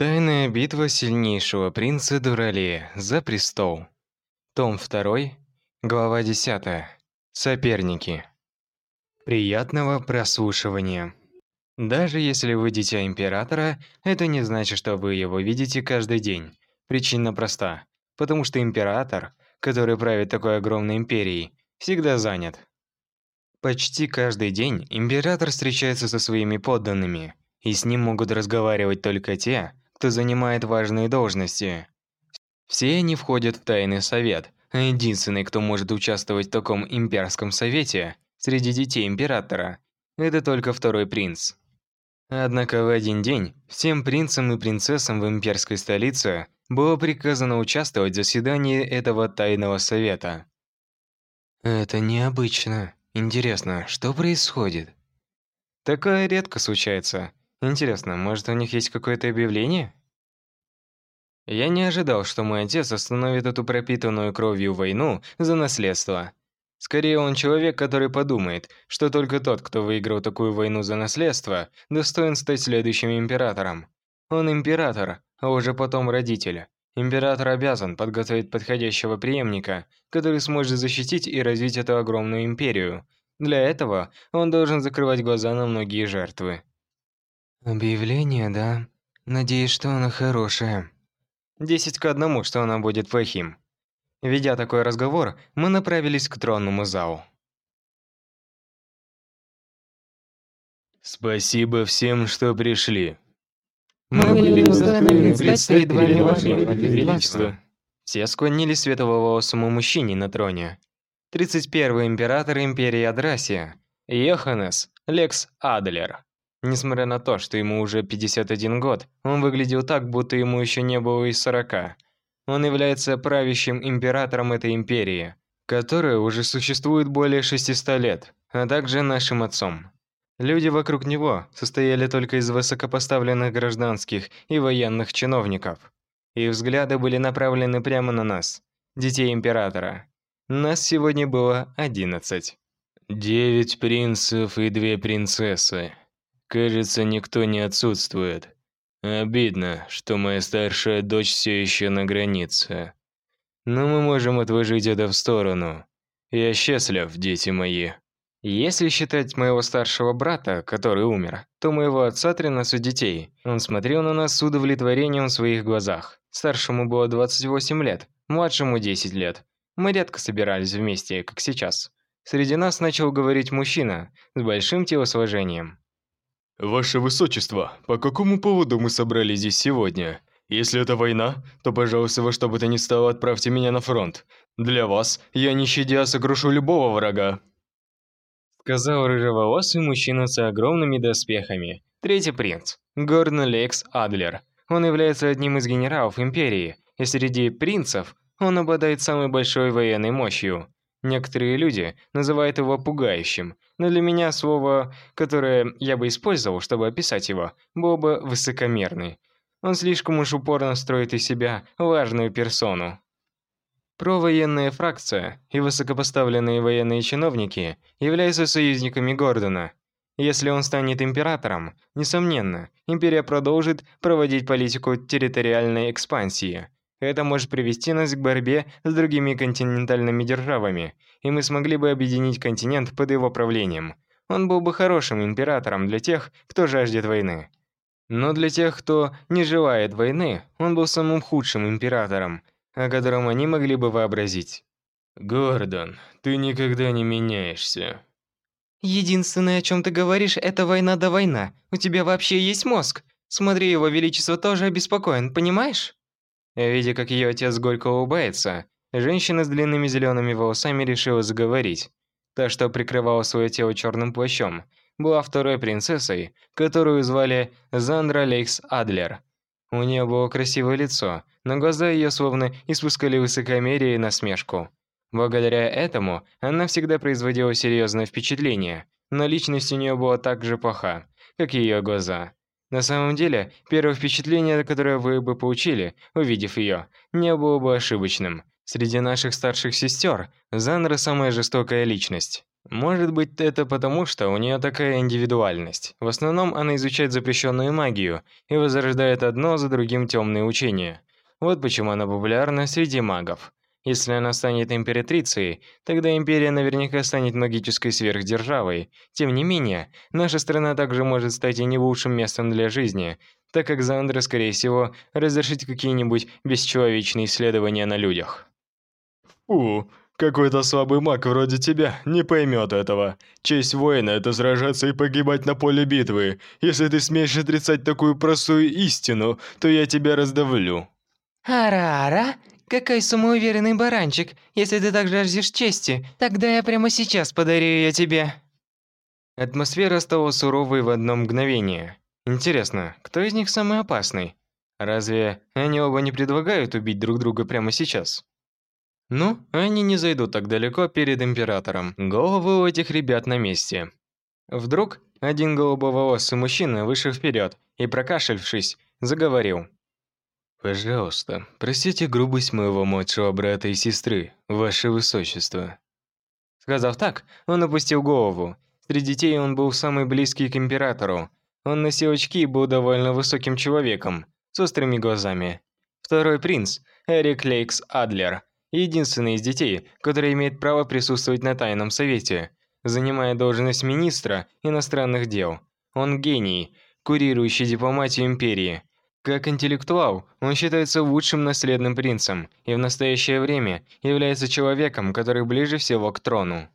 Тайная битва сильнейшего принца Дуралея за престол. Том 2, глава 10. Соперники. Приятного прослушивания. Даже если вы дитя императора, это не значит, что вы его видите каждый день. Причина проста. Потому что император, который правит такой огромной империей, всегда занят. Почти каждый день император встречается со своими подданными, и с ним могут разговаривать только те, кто занимает важные должности. Все они входят в тайный совет, единственный, кто может участвовать в таком имперском совете среди детей императора, это только второй принц. Однако в один день всем принцам и принцессам в имперской столице было приказано участвовать в заседании этого тайного совета. Это необычно. Интересно, что происходит? Такое редко случается. Интересно, может, у них есть какое-то объявление? Я не ожидал, что мой отец остановит эту пропитанную кровью войну за наследство. Скорее, он человек, который подумает, что только тот, кто выиграл такую войну за наследство, достоин стать следующим императором. Он император, а уже потом родитель. Император обязан подготовить подходящего преемника, который сможет защитить и развить эту огромную империю. Для этого он должен закрывать глаза на многие жертвы. Объявление, да? Надеюсь, что оно хорошее. Десять к одному, что оно будет плохим. Ведя такой разговор, мы направились к тронному залу. Спасибо всем, что пришли. Мы были благодарны представить вами ваше величество. Все склонились светловолосому мужчине на троне. 31-й император империи Адрасия, Йоханнес Лекс Адлер. Несмотря на то, что ему уже 51 год, он выглядел так, будто ему еще не было и 40. Он является правящим императором этой империи, которая уже существует более 600 лет, а также нашим отцом. Люди вокруг него состояли только из высокопоставленных гражданских и военных чиновников. Их взгляды были направлены прямо на нас, детей императора. Нас сегодня было 11. Девять принцев и две принцессы. Кажется, никто не отсутствует. Обидно, что моя старшая дочь все еще на границе. Но мы можем отложить это в сторону. Я счастлив, дети мои. Если считать моего старшего брата, который умер, то моего отца 13 детей. Он смотрел на нас с удовлетворением в своих глазах. Старшему было 28 лет, младшему 10 лет. Мы редко собирались вместе, как сейчас. Среди нас начал говорить мужчина с большим телосложением. Ваше Высочество, по какому поводу мы собрались здесь сегодня? Если это война, то, пожалуйста, во что бы то ни стало, отправьте меня на фронт. Для вас я, не щадя, сокрушу любого врага. Сказал рыжеволосый мужчина с огромными доспехами. Третий принц, Гордон Лекс Адлер. Он является одним из генералов Империи, и среди принцев он обладает самой большой военной мощью. Некоторые люди называют его пугающим, но для меня слово, которое я бы использовал, чтобы описать его, было бы высокомерный. Он слишком уж упорно строит из себя важную персону. Провоенная фракция и высокопоставленные военные чиновники являются союзниками Гордона. Если он станет императором, несомненно, империя продолжит проводить политику территориальной экспансии – это может привести нас к борьбе с другими континентальными державами, и мы смогли бы объединить континент под его правлением. Он был бы хорошим императором для тех, кто жаждет войны. Но для тех, кто не желает войны, он был самым худшим императором, о котором они могли бы вообразить. Гордон, ты никогда не меняешься. Единственное, о чем ты говоришь, это война да война. У тебя вообще есть мозг? Смотри, его величество тоже обеспокоен, понимаешь? Видя, как ее отец горько улыбается, женщина с длинными зелеными волосами решила заговорить. Та, что прикрывала свое тело черным плащом, была второй принцессой, которую звали Зандра Лейкс Адлер. У нее было красивое лицо, но глаза ее словно испускали высокомерие и насмешку. Благодаря этому она всегда производила серьезное впечатление, но личность у нее была так же плоха, как и ее глаза. На самом деле, первое впечатление, которое вы бы получили, увидев ее, не было бы ошибочным. Среди наших старших сестер Занра самая жестокая личность. Может быть, это потому, что у нее такая индивидуальность. В основном она изучает запрещенную магию и возрождает одно за другим темные учения. Вот почему она популярна среди магов. Если она станет императрицей, тогда империя наверняка станет магической сверхдержавой. Тем не менее, наша страна также может стать и не лучшим местом для жизни, так как Зандра, скорее всего, разрешит какие-нибудь бесчеловечные исследования на людях. Фу, какой-то слабый маг вроде тебя не поймет этого. Честь воина – это сражаться и погибать на поле битвы. Если ты смеешь отрицать такую простую истину, то я тебя раздавлю. Ара-ара, какой самоуверенный баранчик. Если ты так жаждешь чести, тогда я прямо сейчас подарю ее тебе. Атмосфера стала суровой в одно мгновение. Интересно, кто из них самый опасный? Разве они оба не предлагают убить друг друга прямо сейчас? Ну, они не зайдут так далеко перед императором. Головы у этих ребят на месте. Вдруг один голубоволосый мужчина вышел вперед и, прокашлявшись, заговорил. «Пожалуйста, простите грубость моего младшего брата и сестры, ваше высочество». Сказав так, он опустил голову. Среди детей он был самый близкий к императору. Он носил очки и был довольно высоким человеком, с острыми глазами. Второй принц, Эрик Лейкс Адлер, единственный из детей, который имеет право присутствовать на тайном совете, занимая должность министра иностранных дел. Он гений, курирующий дипломатию империи. Как интеллектуал, он считается лучшим наследным принцем и в настоящее время является человеком, который ближе всего к трону.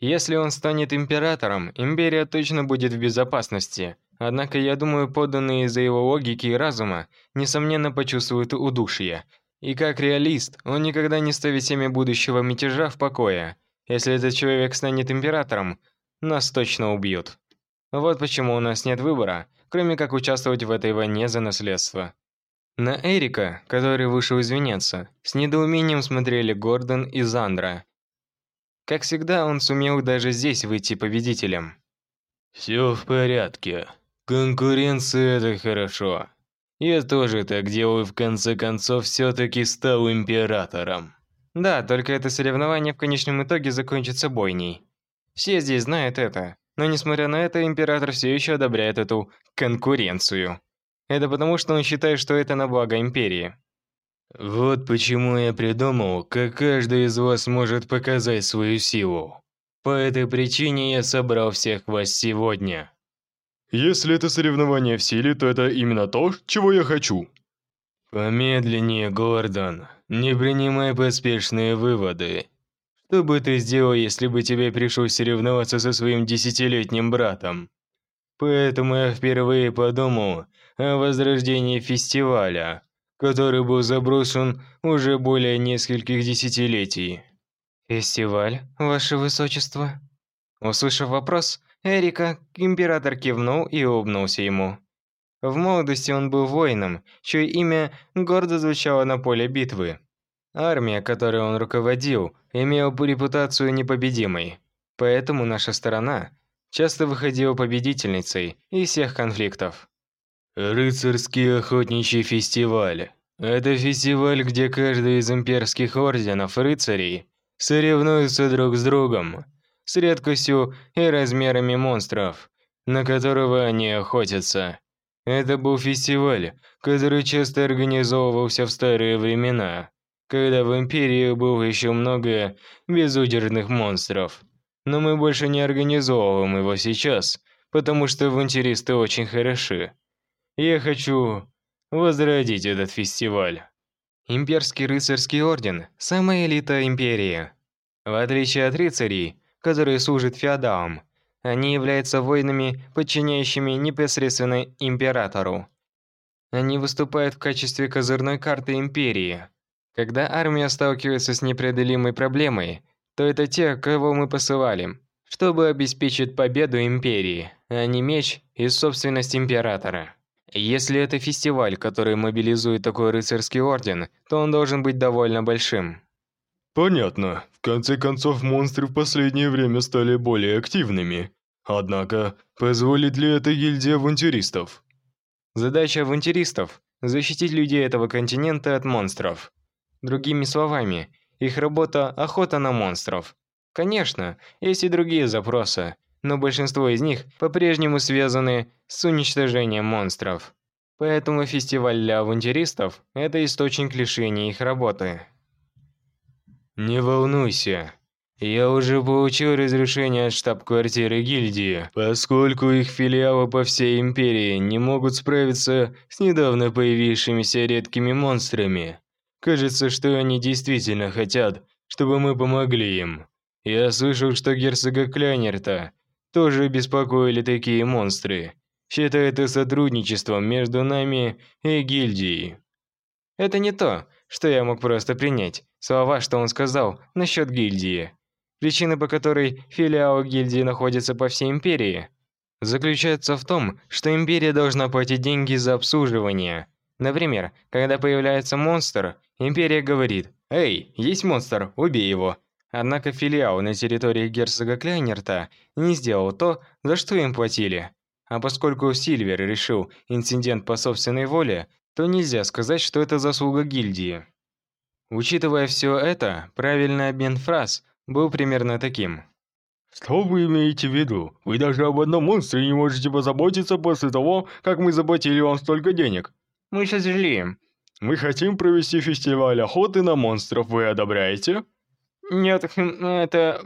Если он станет императором, империя точно будет в безопасности. Однако я думаю, подданные из-за его логики и разума несомненно почувствуют удушье. И как реалист, он никогда не ставит семя будущего мятежа в покое. Если этот человек станет императором, нас точно убьют. Вот почему у нас нет выбора, кроме как участвовать в этой войне за наследство. На Эрика, который вышел извиняться, с недоумением смотрели Гордон и Зандра. Как всегда, он сумел даже здесь выйти победителем. «Все в порядке. Конкуренция – это хорошо. Я тоже так делаю, в конце концов, все-таки стал императором». Да, только это соревнование в конечном итоге закончится бойней. Все здесь знают это. Но несмотря на это, император все еще одобряет эту конкуренцию. Это потому, что он считает, что это на благо империи. Вот почему я придумал, как каждый из вас может показать свою силу. По этой причине я собрал всех вас сегодня. Если это соревнование в силе, то это именно то, чего я хочу. Помедленнее, Гордон. Не принимай поспешные выводы. Что бы ты сделал, если бы тебе пришлось соревноваться со своим десятилетним братом? Поэтому я впервые подумал о возрождении фестиваля, который был заброшен уже более нескольких десятилетий. «Фестиваль, ваше высочество?» Услышав вопрос, Эрика, император кивнул и улыбнулся ему. В молодости он был воином, чье имя гордо звучало на поле битвы. Армия, которой он руководил, имела репутацию непобедимой. Поэтому наша сторона часто выходила победительницей из всех конфликтов. Рыцарский охотничий фестиваль. Это фестиваль, где каждый из имперских орденов рыцарей соревнуются друг с другом, с редкостью и размерами монстров, на которого они охотятся. Это был фестиваль, который часто организовывался в старые времена когда в Империи было еще много безудержных монстров. Но мы больше не организовываем его сейчас, потому что авантюристы очень хороши. Я хочу возродить этот фестиваль. Имперский рыцарский орден – самая элита Империи. В отличие от рыцарей, которые служат феодалам, они являются воинами, подчиняющими непосредственно императору. Они выступают в качестве козырной карты Империи – когда армия сталкивается с непреодолимой проблемой, то это те, кого мы посылали, чтобы обеспечить победу империи, а не меч и собственность императора. Если это фестиваль, который мобилизует такой рыцарский орден, то он должен быть довольно большим. Понятно. В конце концов, монстры в последнее время стали более активными. Однако, позволит ли это гильдия авантюристов? Задача авантюристов – защитить людей этого континента от монстров. Другими словами, их работа – охота на монстров. Конечно, есть и другие запросы, но большинство из них по-прежнему связаны с уничтожением монстров. Поэтому фестиваль для авантюристов – это источник лишения их работы. Не волнуйся, я уже получил разрешение от штаб-квартиры гильдии, поскольку их филиалы по всей империи не могут справиться с недавно появившимися редкими монстрами. Кажется, что они действительно хотят, чтобы мы помогли им. Я слышал, что герцога Кляйнерта тоже беспокоили такие монстры. Считаю это сотрудничеством между нами и гильдией. Это не то, что я мог просто принять. Слова, что он сказал насчет гильдии. Причина, по которой филиалы гильдии находятся по всей империи, заключается в том, что империя должна платить деньги за обслуживание. Например, когда появляется монстр, империя говорит «Эй, есть монстр, убей его». Однако филиал на территории герцога Кляйнерта не сделал то, за что им платили. А поскольку Сильвер решил инцидент по собственной воле, то нельзя сказать, что это заслуга гильдии. Учитывая все это, правильный обмен фраз был примерно таким. Что вы имеете в виду? Вы даже об одном монстре не можете позаботиться после того, как мы заплатили вам столько денег. Мы сожалеем. Мы хотим провести фестиваль охоты на монстров. Вы одобряете? Нет, это...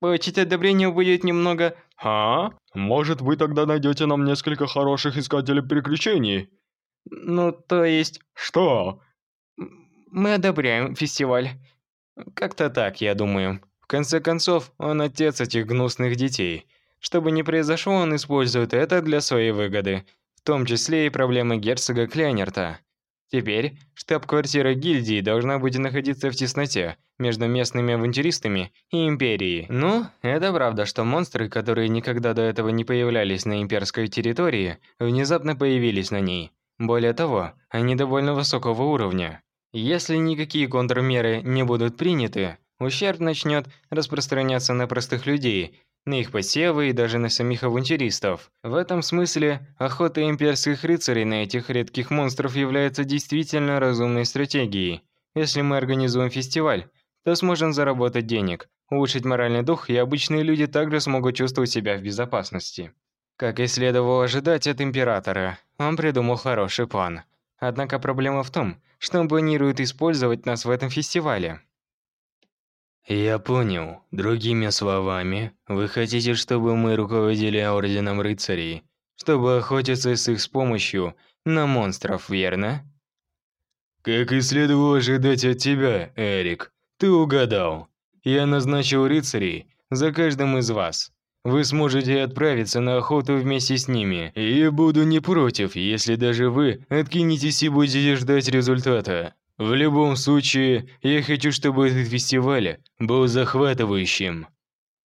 Получить одобрение будет немного... А? Может, вы тогда найдете нам несколько хороших искателей приключений? Ну, то есть... Что? Мы одобряем фестиваль. Как-то так, я думаю. В конце концов, он отец этих гнусных детей. Чтобы не произошло, он использует это для своей выгоды, в том числе и проблемы герцога Кляйнерта. Теперь штаб-квартира гильдии должна будет находиться в тесноте между местными авантюристами и империей. Ну, это правда, что монстры, которые никогда до этого не появлялись на имперской территории, внезапно появились на ней. Более того, они довольно высокого уровня. Если никакие контрмеры не будут приняты, ущерб начнет распространяться на простых людей, на их посевы и даже на самих авантюристов. В этом смысле охота имперских рыцарей на этих редких монстров является действительно разумной стратегией. Если мы организуем фестиваль, то сможем заработать денег, улучшить моральный дух, и обычные люди также смогут чувствовать себя в безопасности. Как и следовало ожидать от императора, он придумал хороший план. Однако проблема в том, что он планирует использовать нас в этом фестивале. Я понял. Другими словами, вы хотите, чтобы мы руководили Орденом Рыцарей, чтобы охотиться с их помощью на монстров, верно? Как и следовало ожидать от тебя, Эрик. Ты угадал. Я назначил рыцарей за каждым из вас. Вы сможете отправиться на охоту вместе с ними, и буду не против, если даже вы откинетесь и будете ждать результата. В любом случае, я хочу, чтобы этот фестиваль был захватывающим.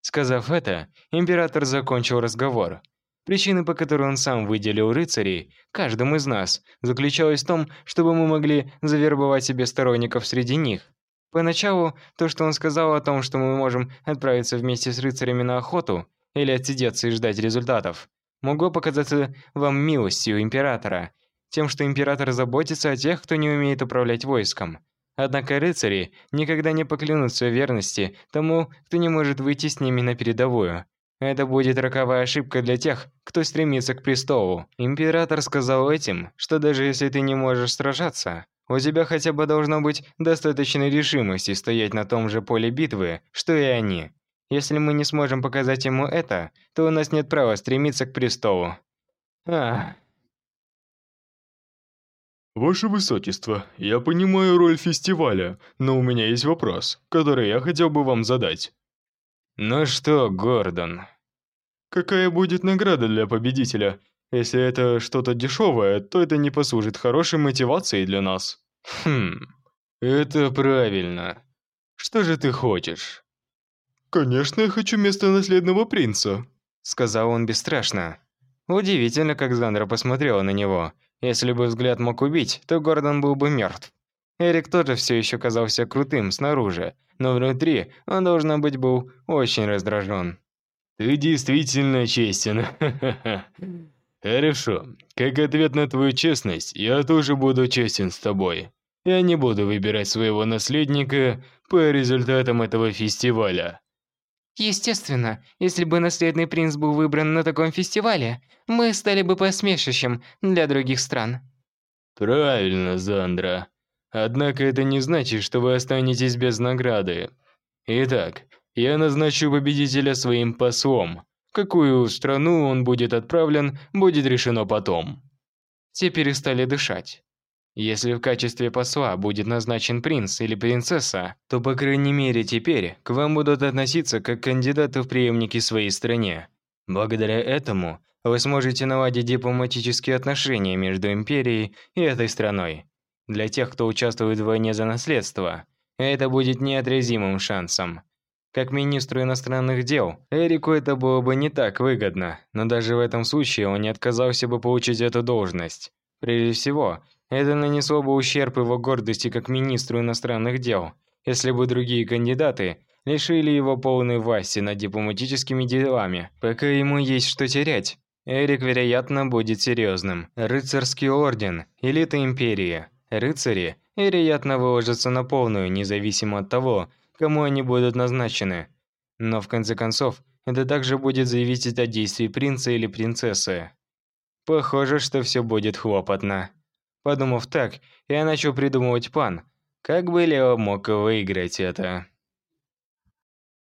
Сказав это, император закончил разговор. Причина, по которой он сам выделил рыцарей, каждому из нас, заключалась в том, чтобы мы могли завербовать себе сторонников среди них. Поначалу, то, что он сказал о том, что мы можем отправиться вместе с рыцарями на охоту, или отсидеться и ждать результатов, могло показаться вам милостью императора, тем, что император заботится о тех, кто не умеет управлять войском. Однако рыцари никогда не поклянутся верности тому, кто не может выйти с ними на передовую. Это будет роковая ошибка для тех, кто стремится к престолу. Император сказал этим, что даже если ты не можешь сражаться, у тебя хотя бы должно быть достаточно решимости стоять на том же поле битвы, что и они. Если мы не сможем показать ему это, то у нас нет права стремиться к престолу. Ах. Ваше Высочество, я понимаю роль фестиваля, но у меня есть вопрос, который я хотел бы вам задать. Ну что, Гордон? Какая будет награда для победителя? Если это что-то дешевое, то это не послужит хорошей мотивацией для нас. Хм, это правильно. Что же ты хочешь? «Конечно, я хочу место наследного принца», — сказал он бесстрашно. Удивительно, как Зандра посмотрела на него. Если бы взгляд мог убить, то Гордон был бы мертв. Эрик тоже все еще казался крутым снаружи, но внутри он, должно быть, был очень раздражен. «Ты действительно честен, Хорошо, как ответ на твою честность, я тоже буду честен с тобой. Я не буду выбирать своего наследника по результатам этого фестиваля. Естественно, если бы наследный принц был выбран на таком фестивале, мы стали бы посмешищем для других стран. Правильно, Зандра. Однако это не значит, что вы останетесь без награды. Итак, я назначу победителя своим послом. В какую страну он будет отправлен, будет решено потом. Все перестали дышать. Если в качестве посла будет назначен принц или принцесса, то, по крайней мере, теперь к вам будут относиться как к в преемники своей стране. Благодаря этому вы сможете наладить дипломатические отношения между империей и этой страной. Для тех, кто участвует в войне за наследство, это будет неотразимым шансом. Как министру иностранных дел, Эрику это было бы не так выгодно, но даже в этом случае он не отказался бы получить эту должность. Прежде всего, это нанесло бы ущерб его гордости как министру иностранных дел, если бы другие кандидаты лишили его полной власти над дипломатическими делами. Пока ему есть что терять, Эрик, вероятно, будет серьезным. Рыцарский орден, элита империи. Рыцари, вероятно, выложатся на полную, независимо от того, кому они будут назначены. Но в конце концов, это также будет зависеть от действий принца или принцессы. Похоже, что все будет хлопотно. Подумав так, я начал придумывать план, как бы Лео мог выиграть это.